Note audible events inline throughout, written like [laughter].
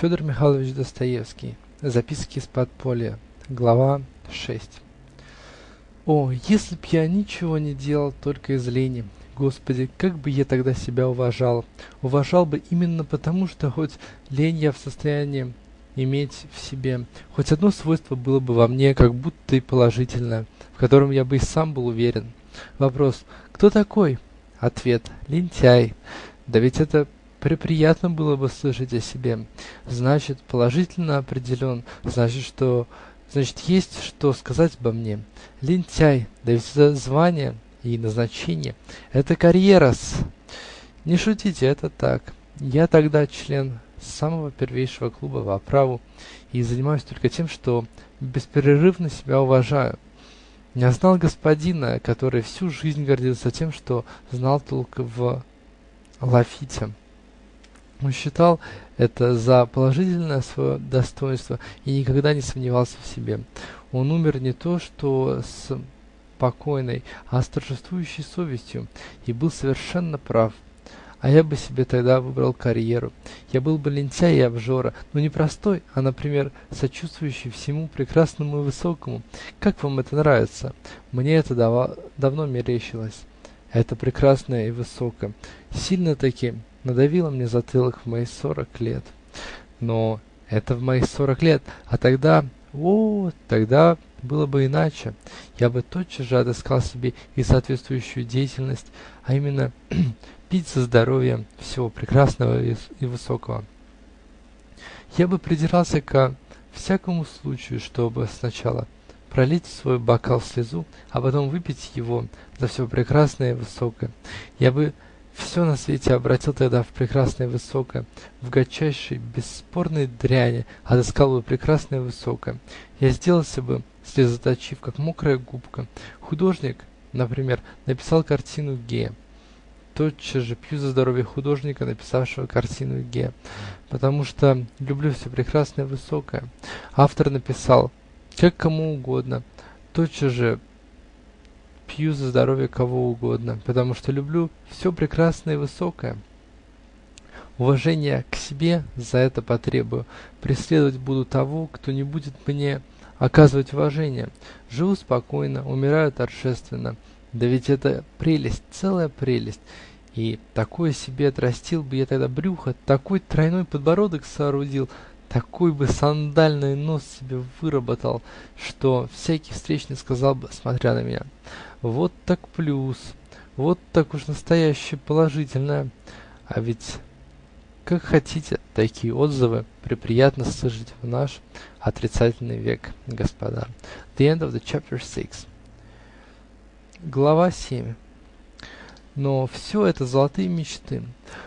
Федор Михайлович Достоевский. Записки из подполья. Глава шесть. О, если б я ничего не делал только из лени! Господи, как бы я тогда себя уважал! Уважал бы именно потому, что хоть лень я в состоянии иметь в себе, хоть одно свойство было бы во мне как будто и положительное, в котором я бы и сам был уверен. Вопрос: кто такой? Ответ: лентяй. Да ведь это преприятно было бы слышать о себе. Значит, положительно определен, значит, что значит, есть что сказать обо мне. Лентяй, да ведь это звание и назначение, это карьера-с. Не шутите, это так. Я тогда член самого первейшего клуба по праву и занимаюсь только тем, что беспрерывно себя уважаю. Я знал господина, который всю жизнь гордился тем, что знал толк в лафите. Он считал это за положительное свое достоинство и никогда не сомневался в себе. Он умер не то что с покойной, а с торжествующей совестью и был совершенно прав. А я бы себе тогда выбрал карьеру. Я был бы лентяй и обжора, но не простой, а, например, сочувствующий всему прекрасному и высокому. Как вам это нравится? Мне это дава давно мерещилось. Это прекрасное и высокое. Сильно-таки надавило мне затылок в мои сорок лет. Но это в мои сорок лет, а тогда, о, тогда было бы иначе. Я бы тотчас же отыскал себе и соответствующую деятельность, а именно [clears throat] пить за здоровье всего прекрасного и высокого. Я бы придирался ко всякому случаю, чтобы сначала пролить в свой бокал слезу, а потом выпить его за все прекрасное и высокое. Я бы все на свете обратил тогда в прекрасное высокое, в гадчайшей, бесспорной дряни отыскал бы прекрасное высокое. Я сделался бы слезоточив, как мокрая губка. Художник, например, написал картину Гея. Тотчас же пью за здоровье художника, написавшего картину Гея, потому что люблю все прекрасное высокое. Автор написал как кому угодно. Тотчас же пью за здоровье кого угодно, потому что люблю все прекрасное и высокое. Уважения к себе за это потребую. Преследовать буду того, кто не будет мне оказывать уважение. Живу спокойно, умираю торжественно. Да ведь это прелесть, целая прелесть. И такое себе отрастил бы я тогда брюхо, такой тройной подбородок соорудил, такой бы сандальный нос себе выработал, что всякий встречный сказал бы, смотря на меня: "Вот так плюс, вот так уж настоящее положительное". А ведь как хотите, такие отзывы преприятно слышать в наш отрицательный век, господа. The end of the chapter six. Глава семь. Но все это золотые мечты.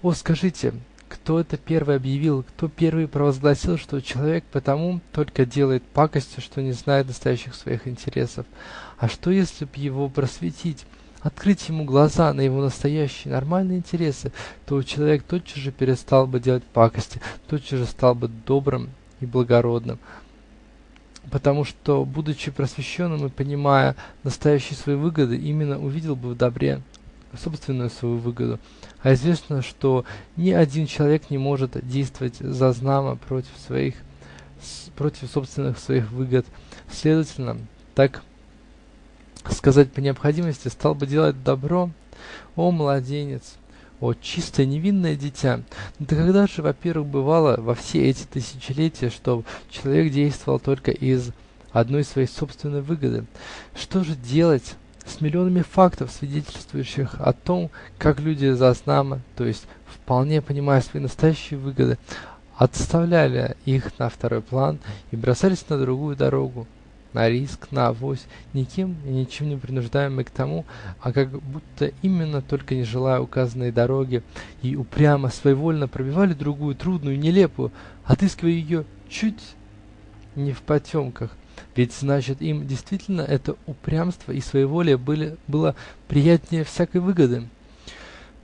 О, скажите, кто это первый объявил, кто первый провозгласил, что человек потому только делает пакости, что не знает настоящих своих интересов? А что, если б его просветить, открыть ему глаза на его настоящие нормальные интересы, то человек тотчас же перестал бы делать пакости, тотчас же стал бы добрым и благородным, потому что, будучи просвещенным и понимая настоящие свои выгоды, именно увидел бы в добре собственную свою выгоду, а известно, что ни один человек не может действовать зазнамо против своих против собственных своих выгод. Следовательно, так сказать по необходимости, стал бы делать добро. О, младенец! О, чистое невинное дитя! Да когда же, во-первых, бывало во все эти тысячелетия, что человек действовал только из одной своей собственной выгоды? Что же делать с миллионами фактов, свидетельствующих о том, как люди зазнамо, то есть вполне понимая свои настоящие выгоды, отставляли их на второй план и бросались на другую дорогу, на риск, на авось, никем и ничем не принуждаемые к тому, а как будто именно только не желая указанной дороги и упрямо, своевольно пробивали другую, трудную, нелепую, отыскивая ее чуть не в потемках, ведь, значит, им действительно это упрямство и своеволие было приятнее всякой выгоды.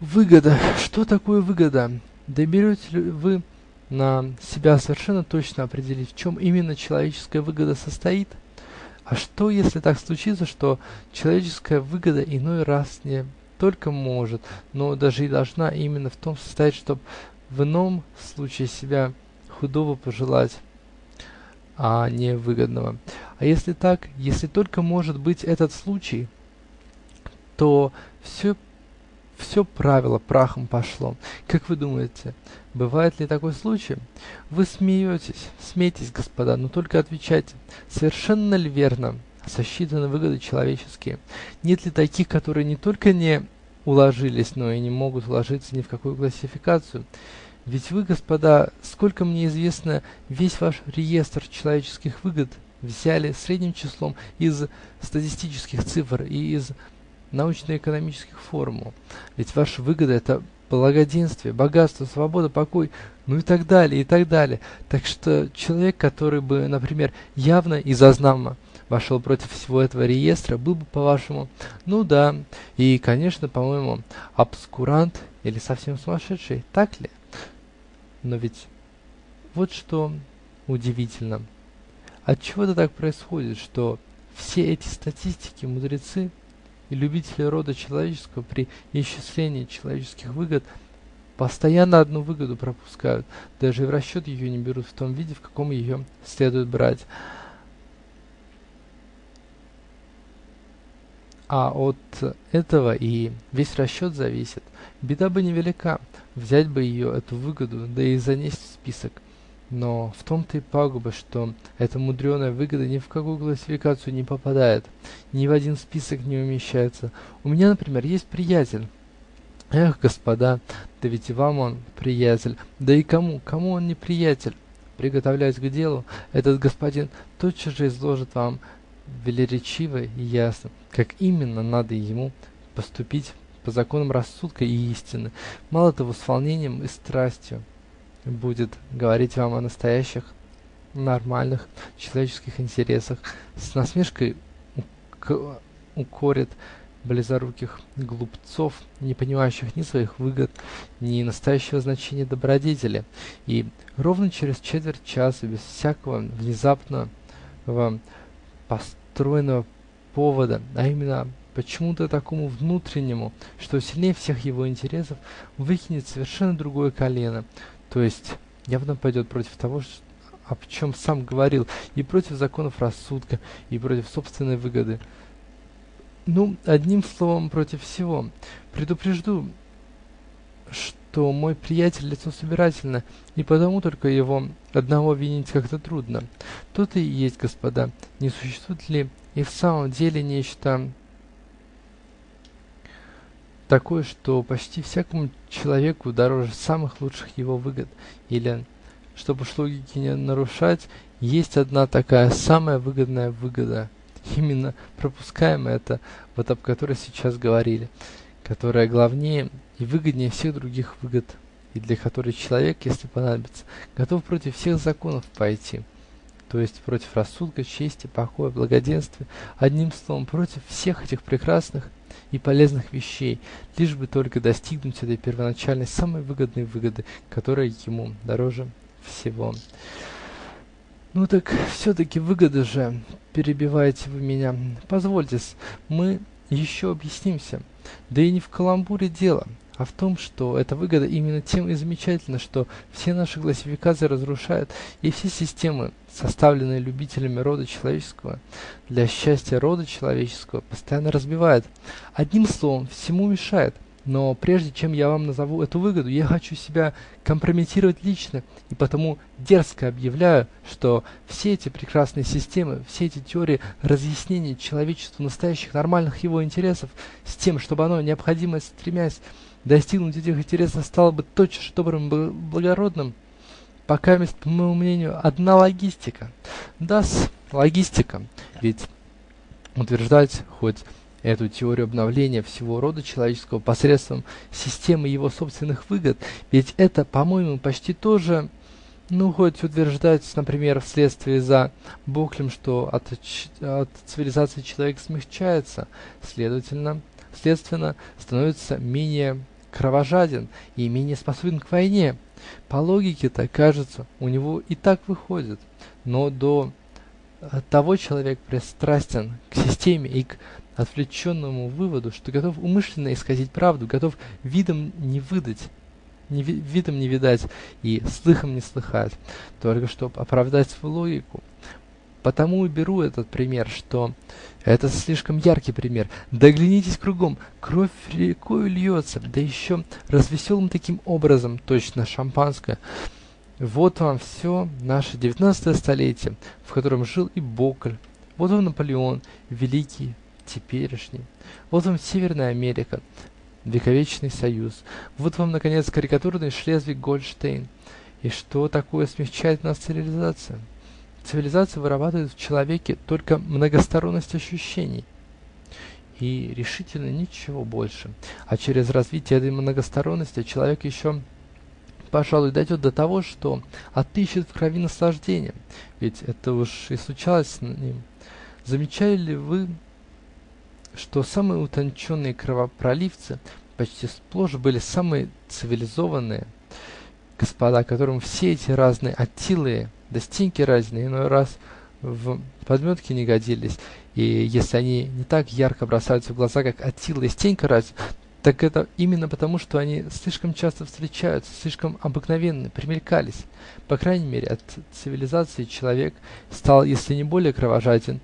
Выгода. Что такое выгода? Да берете ли вы на себя совершенно точно определить, в чем именно человеческая выгода состоит? А что, если так случится, что человеческая выгода иной раз не только может, но даже и должна именно в том состоять, чтобы в ином случае себя худого пожелать, а не выгодного. А если так, если только может быть этот случай, то все все правило прахом пошло. Как вы думаете, бывает ли такой случай? Вы смеетесь, смейтесь, господа, но только отвечайте, совершенно ли верно сосчитаны выгоды человеческие? Нет ли таких, которые не только не уложились, но и не могут уложиться ни в какую классификацию? Ведь вы, господа, сколько мне известно, весь ваш реестр человеческих выгод взяли средним числом из статистических цифр и из научно-экономических формул. Ведь ваша выгода – это благоденствие, богатство, свобода, покой, ну и так далее, и так далее. Так что человек, который бы, например, явно из ознамо вошел против всего этого реестра, был бы, по-вашему, ну да, и, конечно, по-моему, обскурант или совсем сумасшедший, так ли? Но ведь вот что удивительно. Отчего это так происходит, что все эти статистики, мудрецы и любители рода человеческого при исчислении человеческих выгод постоянно одну выгоду пропускают, даже и в расчет ее не берут в том виде, в каком ее следует брать. А от этого и весь расчет зависит. Беда бы невелика, взять бы ее, эту выгоду, да и занесть в список. Но в том-то и пагуба, что эта мудреная выгода ни в какую классификацию не попадает, ни в один список не умещается. У меня, например, есть приятель. Эх, господа, да ведь и вам он приятель. Да и кому, кому он не приятель? Приготовляясь к делу, этот господин тотчас же изложит вам велеречиво и ясно, как именно надо ему поступить по законам рассудка и истины, мало того, с волнением и страстью будет говорить вам о настоящих, нормальных человеческих интересах, с насмешкой укорит близоруких глупцов, не понимающих ни своих выгод, ни настоящего значения добродетели, и ровно через четверть часа, без всякого внезапного построенного повода, а именно почему-то такому внутреннему, что сильнее всех его интересов, выкинет совершенно другое колено, то есть явно пойдет против того, о чем сам говорил, и против законов рассудка, и против собственной выгоды. Ну, одним словом, против всего. Предупрежду, что мой приятель лицо собирательно, и потому только его одного винить как-то трудно. То-то и есть, господа, не существует ли и в самом деле нечто такое, что почти всякому человеку дороже самых лучших его выгод, или, чтобы уж логики не нарушать, есть одна такая самая выгодная выгода, именно пропускаемая это, вот об которой сейчас говорили, которая главнее и выгоднее всех других выгод, и для которой человек, если понадобится, готов против всех законов пойти, то есть против рассудка, чести, покоя, благоденствия, одним словом, против всех этих прекрасных и полезных вещей, лишь бы только достигнуть этой первоначальной самой выгодной выгоды, которая ему дороже всего. Ну так все-таки выгода же, перебиваете вы меня. Позвольте, мы еще объяснимся. Да и не в каламбуре дело а в том, что эта выгода именно тем и замечательна, что все наши классификации разрушает, и все системы, составленные любителями рода человеческого, для счастья рода человеческого, постоянно разбивает. Одним словом, всему мешает. Но прежде чем я вам назову эту выгоду, я хочу себя компрометировать лично, и потому дерзко объявляю, что все эти прекрасные системы, все эти теории разъяснения человечеству настоящих нормальных его интересов с тем, чтобы оно, необходимо стремясь достигнуть этих интересов стало бы тотчас же добрым и благородным, пока, по моему мнению, одна логистика. да логистика. Ведь утверждать хоть эту теорию обновления всего рода человеческого посредством системы его собственных выгод, ведь это, по-моему, почти тоже, ну, хоть утверждать, например, вследствие за Боклем, что от, от цивилизации человек смягчается, следовательно, следственно, становится менее кровожаден и менее способен к войне. По логике-то, кажется, у него и так выходит. Но до э, того человек пристрастен к системе и к отвлеченному выводу, что готов умышленно исказить правду, готов видом не выдать видом не видать и слыхом не слыхать, только чтоб оправдать свою логику. Потому и беру этот пример, что это слишком яркий пример. Да оглянитесь кругом: кровь рекою льется, да еще развеселым таким образом, точно шампанское. Вот вам все наше девятнадцатое столетие, в котором жил и Боголь, вот вам Наполеон, великий, теперешний, вот вам Северная Америка, вековечный союз, вот вам, наконец, карикатурный Шлезвиг-Гольштейн. И что такое смягчает нас цивилизация? Цивилизация вырабатывает в человеке только многосторонность ощущений и решительно ничего больше, а через развитие этой многосторонности человек еще, пожалуй, дойдет до того, что отыщет в крови наслаждение, ведь это уж и случалось с ним. Замечали ли вы, что самые утонченные кровопроливцы почти сплошь были самые цивилизованные господа, которым все эти разные Аттилы да Стеньки разные иной раз в подметке не годились, и если они не так ярко бросаются в глаза, как Аттила и Стенька Разин, так это именно потому, что они слишком часто встречаются, слишком обыкновенны, примелькались. По крайней мере, от цивилизации человек стал, если не более кровожаден,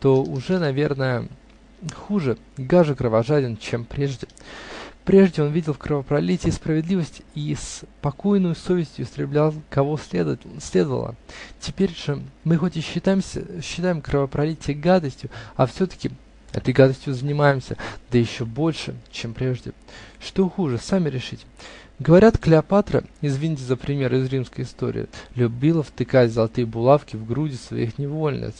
то уже, наверное, хуже, гаже кровожаден, чем прежде. Прежде он видел в кровопролитии справедливость и с покойною совестью истреблял, кого следовало. Теперь же мы хоть и считаем кровопролитие гадостью, а все-таки этой гадостью занимаемся, да еще больше, чем прежде. Что хуже, сами решите. Говорят, Клеопатра, извините за пример из римской истории, любила втыкать золотые булавки в груди своих невольниц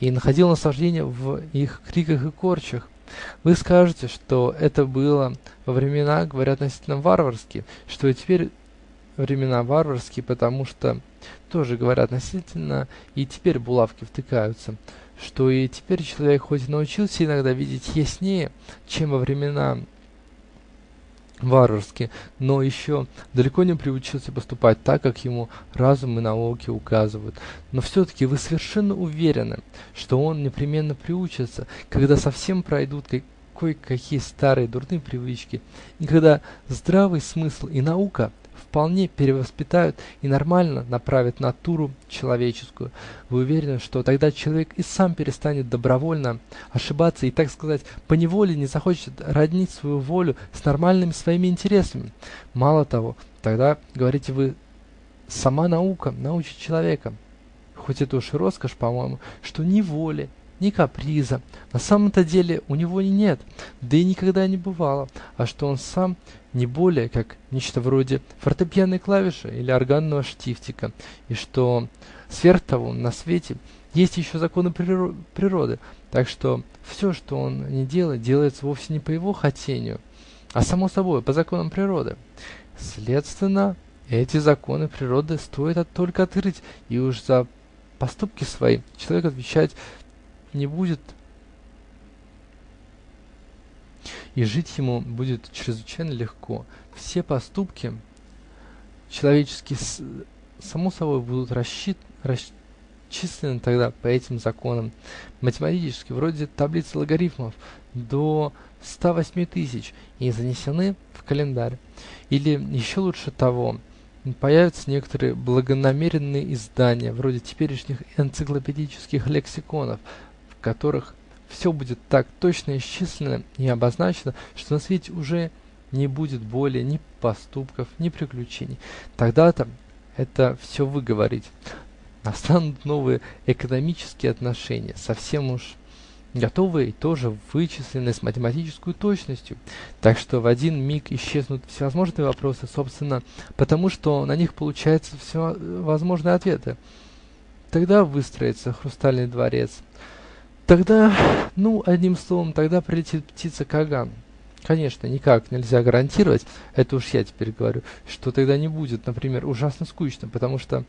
и находила наслаждение в их криках и корчах. Вы скажете, что это было во времена, говоря относительно варварские, что и теперь времена варварские, потому что тоже говорят относительно, и теперь булавки втыкаются, что и теперь человек хоть и научился иногда видеть яснее, чем во времена варварски, но еще далеко не приучился поступать так, как ему разум и науки указывают. Но все-таки вы совершенно уверены, что он непременно приучится, когда совсем пройдут кое-какие старые дурные привычки, и когда здравый смысл и наука вполне перевоспитают и нормально направят натуру человеческую. Вы уверены, что тогда человек и сам перестанет добровольно ошибаться и, так сказать, поневоле не захочет роднить свою волю с нормальными своими интересами? Мало того, тогда, говорите вы, сама наука научит человека, хоть это уж и роскошь, по-моему, что ни воли, ни каприза на самом-то деле у него и нет, да и никогда не бывало, а что он сам не более как нечто вроде фортепианной клавиши или органного штифтика, и что сверх того на свете есть еще законы природы, так что все, что он не делает, делается вовсе не по его хотению, а само собой, по законам природы. Следственно, эти законы природы стоит только открыть, и уж за поступки свои человек отвечать не будет, и жить ему будет чрезвычайно легко. Все поступки человеческие само собой будут расчет, расчислены тогда по этим законам математически, вроде таблицы логарифмов, до 108 тысяч и занесены в календарь. Или еще лучше того, появятся некоторые благонамеренные издания, вроде теперешних энциклопедических лексиконов, которых все будет так точно исчислено и обозначено, что на свете уже не будет более ни поступков, ни приключений. Тогда-то это все вы говорите. Настанут новые экономические отношения, совсем уж готовые и тоже вычисленные с математической точностью, так что в один миг исчезнут всевозможные вопросы, собственно, потому что на них получаются всевозможные ответы. Тогда выстроится хрустальный дворец, Тогда, ну, одним словом, тогда прилетит птица Каган. Конечно, никак нельзя гарантировать, это уж я теперь говорю, что тогда не будет, например, ужасно скучно, потому что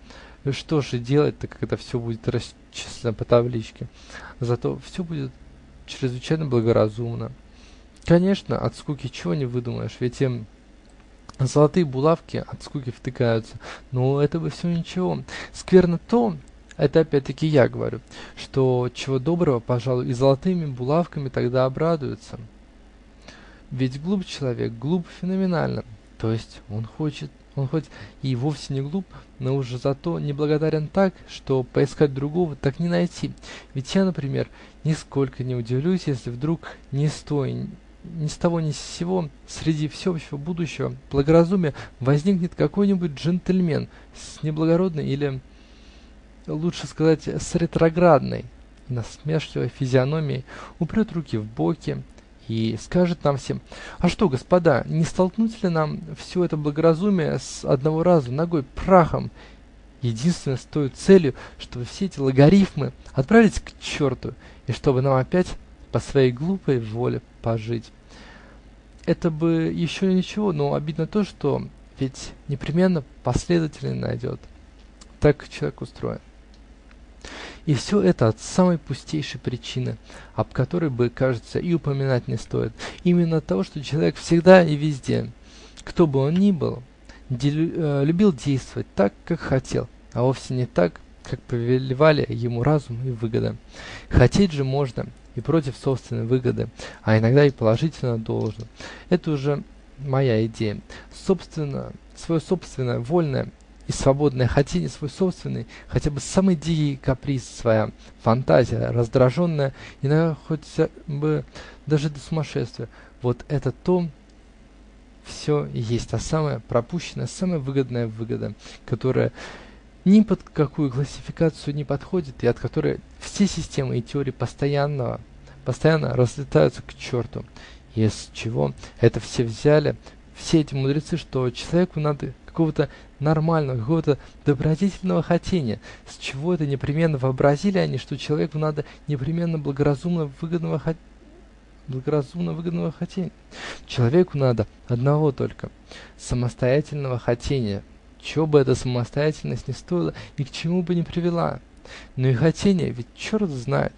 что же делать-то, когда все будет расчислено по табличке? Зато все будет чрезвычайно благоразумно. Конечно, от скуки чего не выдумаешь, ведь им золотые булавки от скуки втыкаются, но это бы все ничего. Скверно то, это опять-таки я говорю, что чего доброго, пожалуй, и золотыми булавками тогда обрадуются. Ведь глуп человек, глуп феноменально, то есть он хочет Он хоть и вовсе не глуп, но уж зато неблагодарен так, что поискать другого так не найти: ведь я, например, нисколько не удивлюсь, если вдруг ни с ни с того ни с сего среди всеобщего будущего благоразумия возникнет какой-нибудь джентльмен с неблагородной или, лучше сказать, с ретроградной насмешливой физиономией, упрет руки в боки и скажет нам всем: а что, господа, не столкнуть ли нам все это благоразумие с одного разу ногой прахом, единственно с тою целью, чтобы все эти логарифмы отправились к черту и чтобы нам опять по своей глупой воле пожить. Это бы еще ничего, но обидно то, что ведь непременно последователей найдет. Так человек устроен. И все это от самой пустейшей причины, об которой бы, кажется, и упоминать не стоит: именно от того, что человек всегда и везде, кто бы он ни был, любил действовать так, как хотел, а вовсе не так, как повелевали ему разум и выгода. Хотеть же можно и против собственной выгоды, а иногда и положительно должно. Это уже моя идея. Собственно, свое собственное вольное и свободное хотение, свой собственный, хотя бы самый дикий каприз, своя фантазия, раздраженная, иногда хоть бы даже до сумасшествия, вот это то все и есть та самая пропущенная, самая выгодная выгода, которая ни под какую классификацию не подходит и от которой все системы и теории постоянно разлетаются к черту. И с чего это все взяли, все эти мудрецы, что человеку надо какого-то нормального, какого-то добродетельного хотения. С чего это непременно вообразили они, что человеку надо непременно благоразумно выгодного хотения? благоразумно выгодного хотения. Человеку надо одного только -- самостоятельного хотения, чего бы эта самостоятельность ни стоила и к чему бы ни привела. Но и хотение ведь черт знает.